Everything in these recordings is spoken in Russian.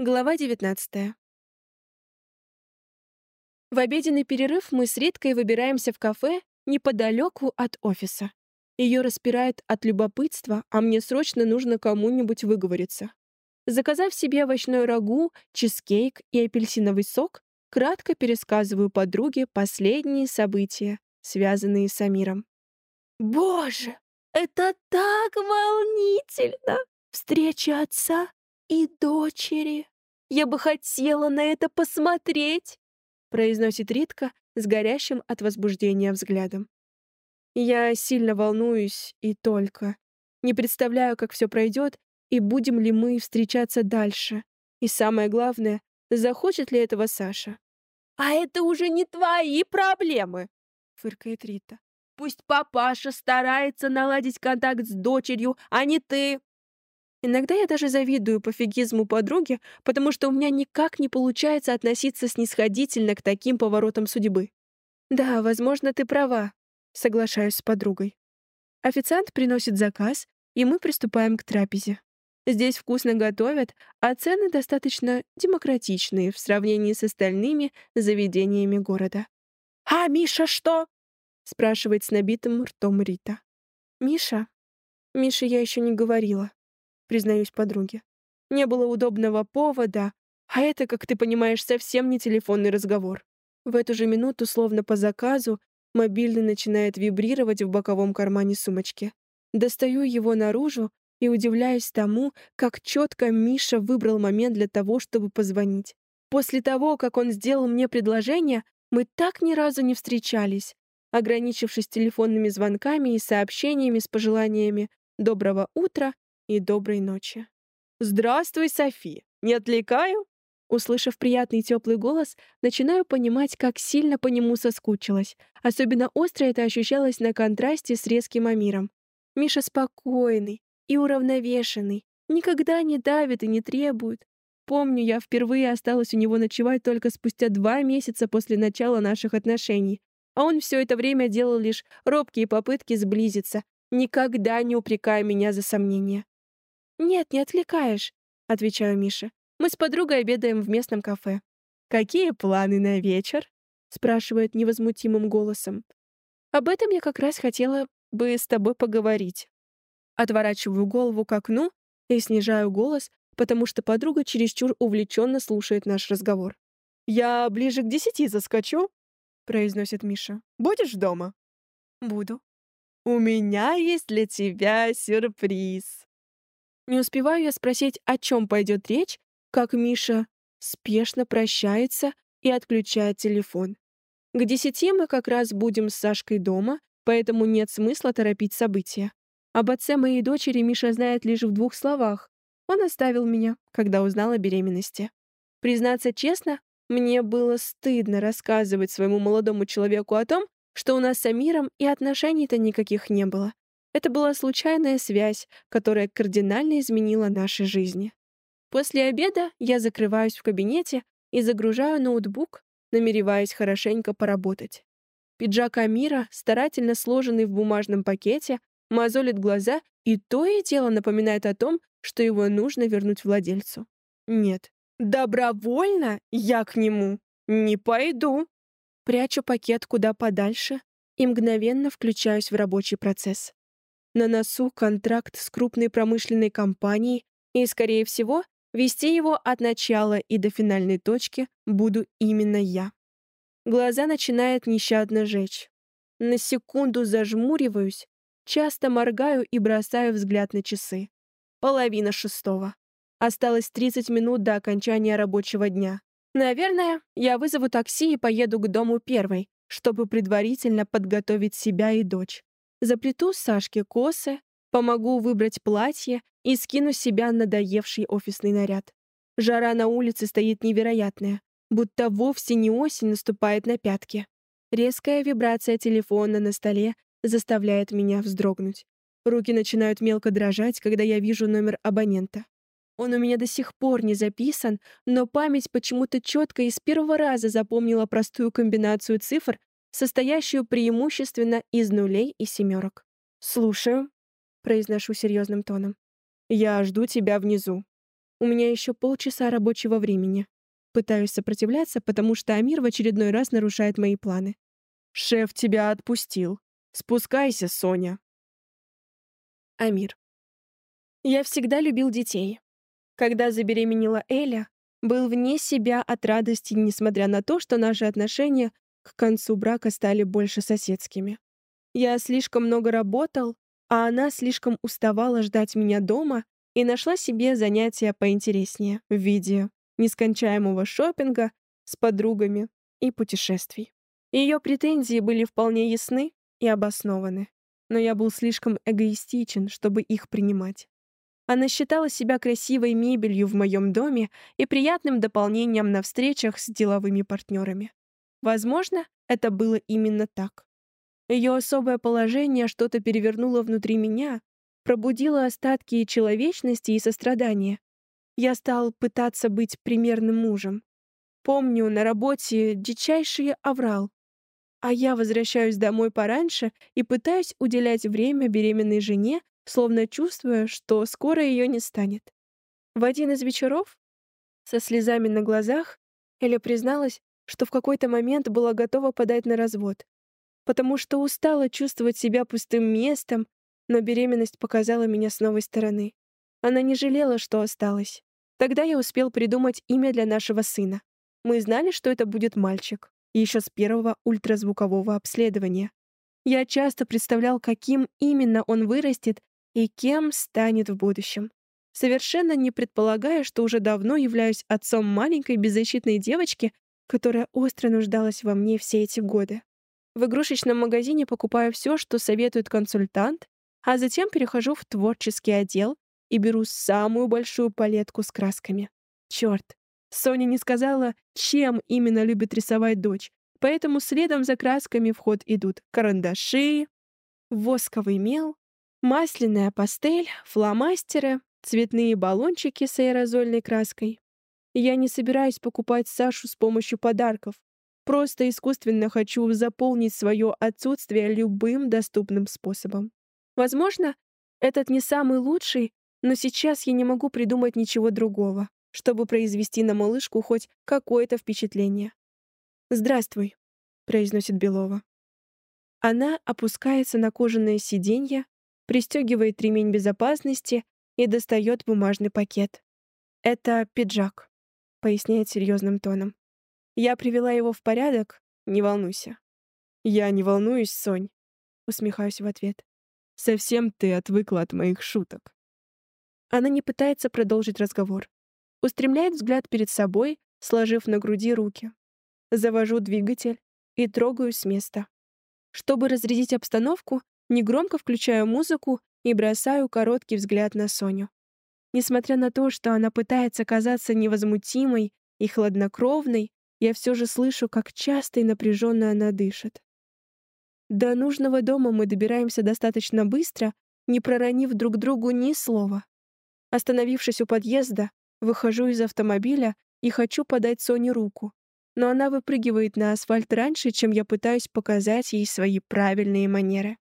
Глава 19. В обеденный перерыв мы с Риткой выбираемся в кафе неподалеку от офиса. Ее распирает от любопытства, а мне срочно нужно кому-нибудь выговориться. Заказав себе овощной рагу, чизкейк и апельсиновый сок, кратко пересказываю подруге последние события, связанные с Амиром. «Боже, это так волнительно! Встреча отца и дочери. Я бы хотела на это посмотреть!» произносит Ритка с горящим от возбуждения взглядом. Я сильно волнуюсь и только. Не представляю, как все пройдет и будем ли мы встречаться дальше. И самое главное, захочет ли этого Саша. «А это уже не твои проблемы!» — фыркает Рита. «Пусть папаша старается наладить контакт с дочерью, а не ты!» Иногда я даже завидую пофигизму подруги, потому что у меня никак не получается относиться снисходительно к таким поворотам судьбы. Да, возможно, ты права, соглашаюсь с подругой. Официант приносит заказ, и мы приступаем к трапезе. Здесь вкусно готовят, а цены достаточно демократичные в сравнении с остальными заведениями города. «А Миша что?» — спрашивает с набитым ртом Рита. «Миша? Миша я еще не говорила признаюсь подруге. Не было удобного повода, а это, как ты понимаешь, совсем не телефонный разговор. В эту же минуту, словно по заказу, мобильный начинает вибрировать в боковом кармане сумочки. Достаю его наружу и удивляюсь тому, как четко Миша выбрал момент для того, чтобы позвонить. После того, как он сделал мне предложение, мы так ни разу не встречались, ограничившись телефонными звонками и сообщениями с пожеланиями «доброго утра» и доброй ночи. «Здравствуй, Софи! Не отвлекаю?» Услышав приятный теплый голос, начинаю понимать, как сильно по нему соскучилась. Особенно остро это ощущалось на контрасте с резким Амиром. Миша спокойный и уравновешенный, никогда не давит и не требует. Помню, я впервые осталась у него ночевать только спустя два месяца после начала наших отношений, а он все это время делал лишь робкие попытки сблизиться, никогда не упрекая меня за сомнения. «Нет, не отвлекаешь», — отвечаю Мише. «Мы с подругой обедаем в местном кафе». «Какие планы на вечер?» — спрашивает невозмутимым голосом. «Об этом я как раз хотела бы с тобой поговорить». Отворачиваю голову к окну и снижаю голос, потому что подруга чересчур увлеченно слушает наш разговор. «Я ближе к десяти заскочу», — произносит Миша. «Будешь дома?» «Буду». «У меня есть для тебя сюрприз». Не успеваю я спросить, о чем пойдет речь, как Миша спешно прощается и отключает телефон. К десяти мы как раз будем с Сашкой дома, поэтому нет смысла торопить события. Об отце моей дочери Миша знает лишь в двух словах. Он оставил меня, когда узнал о беременности. Признаться честно, мне было стыдно рассказывать своему молодому человеку о том, что у нас с Амиром и отношений-то никаких не было. Это была случайная связь, которая кардинально изменила наши жизни. После обеда я закрываюсь в кабинете и загружаю ноутбук, намереваясь хорошенько поработать. Пиджак Амира, старательно сложенный в бумажном пакете, мозолит глаза и то и дело напоминает о том, что его нужно вернуть владельцу. Нет, добровольно я к нему не пойду. Прячу пакет куда подальше и мгновенно включаюсь в рабочий процесс. На носу контракт с крупной промышленной компанией, и, скорее всего, вести его от начала и до финальной точки буду именно я. Глаза начинают нещадно жечь. На секунду зажмуриваюсь, часто моргаю и бросаю взгляд на часы. Половина шестого. Осталось 30 минут до окончания рабочего дня. Наверное, я вызову такси и поеду к дому первой, чтобы предварительно подготовить себя и дочь. Заплету Сашке косы, помогу выбрать платье и скину себя надоевший офисный наряд. Жара на улице стоит невероятная, будто вовсе не осень наступает на пятки. Резкая вибрация телефона на столе заставляет меня вздрогнуть. Руки начинают мелко дрожать, когда я вижу номер абонента. Он у меня до сих пор не записан, но память почему-то четко и с первого раза запомнила простую комбинацию цифр состоящую преимущественно из нулей и семерок. «Слушаю», — произношу серьезным тоном. «Я жду тебя внизу». У меня еще полчаса рабочего времени. Пытаюсь сопротивляться, потому что Амир в очередной раз нарушает мои планы. «Шеф тебя отпустил. Спускайся, Соня». Амир. Я всегда любил детей. Когда забеременела Эля, был вне себя от радости, несмотря на то, что наши отношения к концу брака стали больше соседскими. Я слишком много работал, а она слишком уставала ждать меня дома и нашла себе занятия поинтереснее в виде нескончаемого шопинга с подругами и путешествий. Ее претензии были вполне ясны и обоснованы, но я был слишком эгоистичен, чтобы их принимать. Она считала себя красивой мебелью в моем доме и приятным дополнением на встречах с деловыми партнерами. Возможно, это было именно так. Ее особое положение что-то перевернуло внутри меня, пробудило остатки человечности и сострадания. Я стал пытаться быть примерным мужем. Помню, на работе дичайший аврал. А я возвращаюсь домой пораньше и пытаюсь уделять время беременной жене словно чувствуя, что скоро ее не станет. В один из вечеров, со слезами на глазах, Эля призналась, что в какой-то момент была готова подать на развод, потому что устала чувствовать себя пустым местом, но беременность показала меня с новой стороны. Она не жалела, что осталась. Тогда я успел придумать имя для нашего сына. Мы знали, что это будет мальчик, еще с первого ультразвукового обследования. Я часто представлял, каким именно он вырастет и кем станет в будущем. Совершенно не предполагая, что уже давно являюсь отцом маленькой беззащитной девочки, которая остро нуждалась во мне все эти годы. В игрушечном магазине покупаю все, что советует консультант, а затем перехожу в творческий отдел и беру самую большую палетку с красками. Черт, Соня не сказала, чем именно любит рисовать дочь, поэтому следом за красками в ход идут карандаши, восковый мел, Масляная пастель, фломастеры, цветные баллончики с аэрозольной краской. Я не собираюсь покупать Сашу с помощью подарков. Просто искусственно хочу заполнить свое отсутствие любым доступным способом. Возможно, этот не самый лучший, но сейчас я не могу придумать ничего другого, чтобы произвести на малышку хоть какое-то впечатление. «Здравствуй», — произносит Белова. Она опускается на кожаное сиденье, пристегивает ремень безопасности и достает бумажный пакет. «Это пиджак», — поясняет серьезным тоном. «Я привела его в порядок, не волнуйся». «Я не волнуюсь, Сонь», — усмехаюсь в ответ. «Совсем ты отвыкла от моих шуток». Она не пытается продолжить разговор. Устремляет взгляд перед собой, сложив на груди руки. Завожу двигатель и трогаю с места. Чтобы разрядить обстановку, Негромко включаю музыку и бросаю короткий взгляд на Соню. Несмотря на то, что она пытается казаться невозмутимой и хладнокровной, я все же слышу, как часто и напряженно она дышит. До нужного дома мы добираемся достаточно быстро, не проронив друг другу ни слова. Остановившись у подъезда, выхожу из автомобиля и хочу подать Соне руку. Но она выпрыгивает на асфальт раньше, чем я пытаюсь показать ей свои правильные манеры.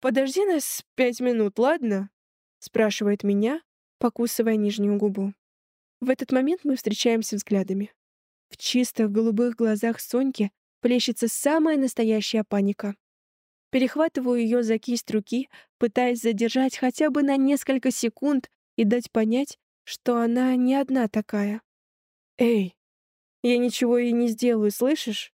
«Подожди нас пять минут, ладно?» — спрашивает меня, покусывая нижнюю губу. В этот момент мы встречаемся взглядами. В чистых голубых глазах Соньки плещется самая настоящая паника. Перехватываю ее за кисть руки, пытаясь задержать хотя бы на несколько секунд и дать понять, что она не одна такая. «Эй, я ничего ей не сделаю, слышишь?»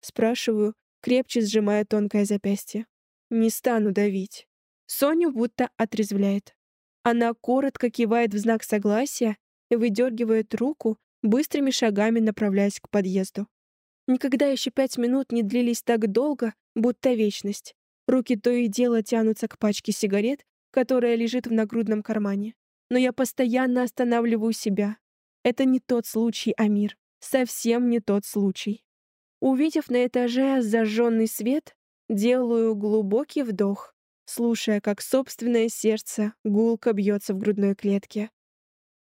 Спрашиваю, крепче сжимая тонкое запястье. Не стану давить. Соню будто отрезвляет. Она коротко кивает в знак согласия и выдергивает руку, быстрыми шагами направляясь к подъезду. Никогда еще пять минут не длились так долго, будто вечность. Руки то и дело тянутся к пачке сигарет, которая лежит в нагрудном кармане. Но я постоянно останавливаю себя. Это не тот случай, Амир. Совсем не тот случай. Увидев на этаже зажженный свет, Делаю глубокий вдох, слушая, как собственное сердце гулко бьется в грудной клетке.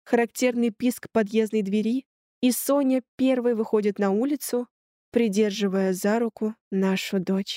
Характерный писк подъездной двери, и Соня первой выходит на улицу, придерживая за руку нашу дочь.